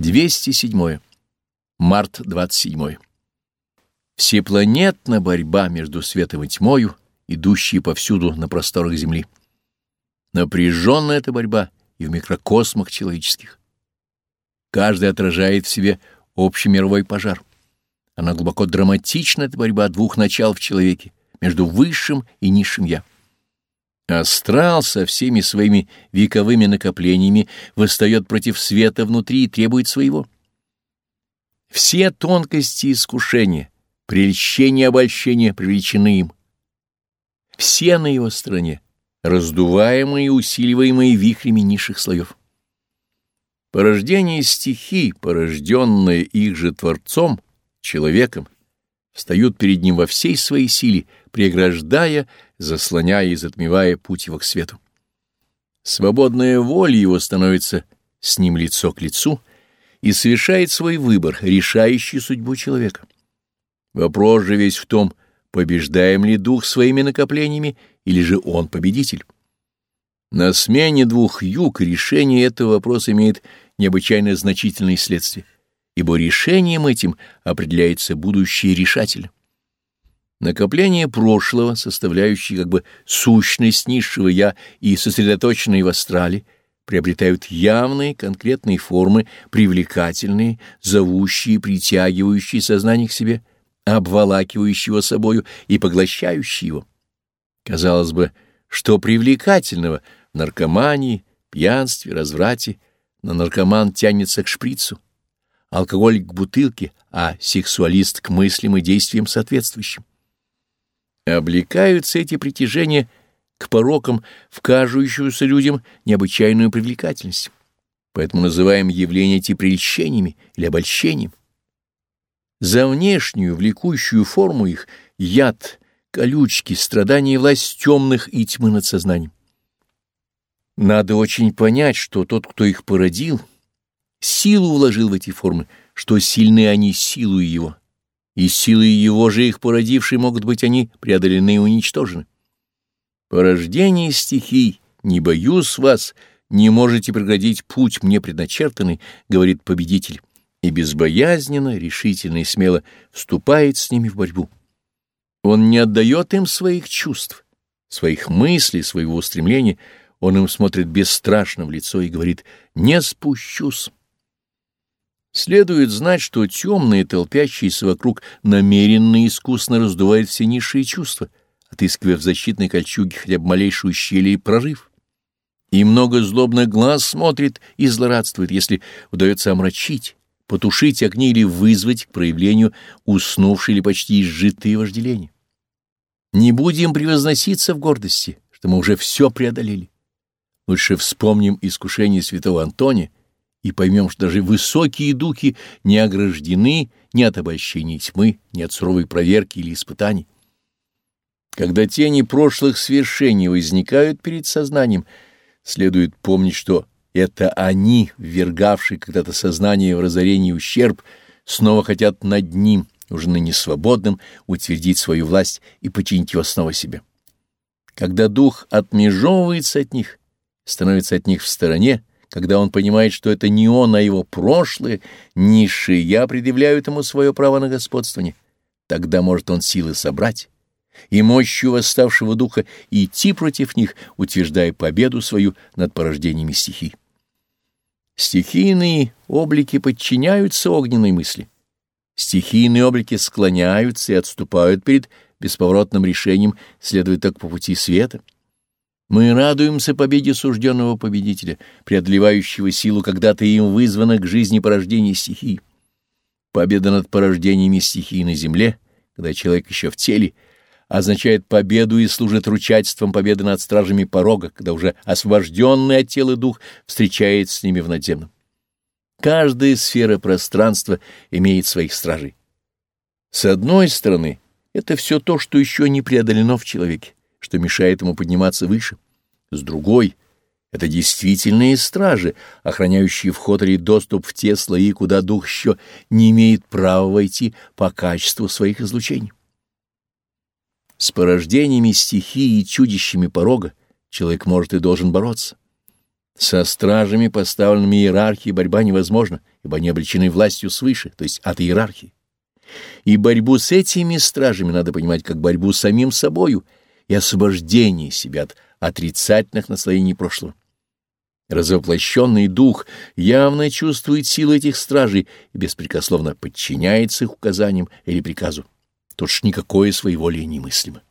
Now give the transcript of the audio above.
207. Март 27. Всепланетна борьба между светом и тьмою, идущие повсюду на просторах Земли. Напряженная эта борьба и в микрокосмах человеческих. Каждый отражает в себе общий мировой пожар. Она глубоко драматична, эта борьба двух начал в человеке, между высшим и низшим «я». Астрал со всеми своими вековыми накоплениями восстает против света внутри и требует своего. Все тонкости искушения, прельщения и обольщения привлечены им. Все на его стороне, раздуваемые и усиливаемые вихрями низших слоев. Порождение стихий, порожденное их же Творцом, человеком, встают перед ним во всей своей силе, преграждая, заслоняя и затмевая путь его к свету. Свободная воля его становится с ним лицо к лицу и совершает свой выбор, решающий судьбу человека. Вопрос же весь в том, побеждаем ли дух своими накоплениями, или же он победитель. На смене двух юг решение этого вопроса имеет необычайно значительные следствия, ибо решением этим определяется будущее решатель. Накопление прошлого, составляющее как бы сущность низшего «я» и сосредоточенные в астрале, приобретают явные конкретные формы, привлекательные, зовущие, притягивающие сознание к себе, обволакивающего собою и поглощающие его. Казалось бы, что привлекательного в наркомании, пьянстве, разврате, но наркоман тянется к шприцу, алкоголь к бутылке, а сексуалист к мыслям и действиям соответствующим. Облекаются эти притяжения к порокам в кажущуюся людям необычайную привлекательность. Поэтому называем явления эти прельщениями или обольщением. За внешнюю, влекущую форму их яд, колючки, страдания и власть темных и тьмы над сознанием. Надо очень понять, что тот, кто их породил, силу вложил в эти формы, что сильны они силой его, и силой его же их породившей могут быть они преодолены и уничтожены. Порождение стихий, не боюсь вас, не можете преградить путь мне предначертанный, говорит победитель и безбоязненно, решительно и смело вступает с ними в борьбу. Он не отдает им своих чувств, своих мыслей, своего устремления, он им смотрит бесстрашно в лицо и говорит «не спущусь». Следует знать, что темные, толпящиеся вокруг, намеренно и искусно раздувают все низшие чувства, отыскивая в защитной кольчуге хотя бы малейшую щель и прорыв. И много злобных глаз смотрит и злорадствует, если удается омрачить, потушить огни или вызвать к проявлению уснувшие или почти изжитые вожделения. Не будем превозноситься в гордости, что мы уже все преодолели. Лучше вспомним искушение святого Антония и поймем, что даже высокие духи не ограждены ни от обольщений тьмы, ни от суровой проверки или испытаний. Когда тени прошлых свершений возникают перед сознанием, следует помнить, что это они, ввергавшие когда-то сознание в разорение и ущерб, снова хотят над ним, уже ныне свободным, утвердить свою власть и подчинить его снова себе. Когда дух отмежевывается от них, становится от них в стороне, когда он понимает, что это не он, а его прошлое, низшие я предъявляют ему свое право на господствование, тогда может он силы собрать и мощью восставшего духа идти против них, утверждая победу свою над порождениями стихий. Стихийные облики подчиняются огненной мысли. Стихийные облики склоняются и отступают перед бесповоротным решением, следуя так по пути света. Мы радуемся победе сужденного победителя, преодолевающего силу, когда-то им вызвана к жизни порождения стихий. Победа над порождениями стихий на земле, когда человек еще в теле — означает победу и служит ручательством победы над стражами порога, когда уже освобожденный от тела дух встречается с ними в надземном. Каждая сфера пространства имеет своих стражей. С одной стороны, это все то, что еще не преодолено в человеке, что мешает ему подниматься выше. С другой — это действительные стражи, охраняющие вход или доступ в те слои, куда дух еще не имеет права войти по качеству своих излучений. С порождениями стихии и чудищами порога человек может и должен бороться. Со стражами, поставленными иерархией, борьба невозможна, ибо они обречены властью свыше, то есть от иерархии. И борьбу с этими стражами надо понимать как борьбу с самим собою и освобождение себя от отрицательных наслоений прошлого. Развоплощенный дух явно чувствует силу этих стражей и беспрекословно подчиняется их указаниям или приказу. Тут ж никакое своеволие немыслимо.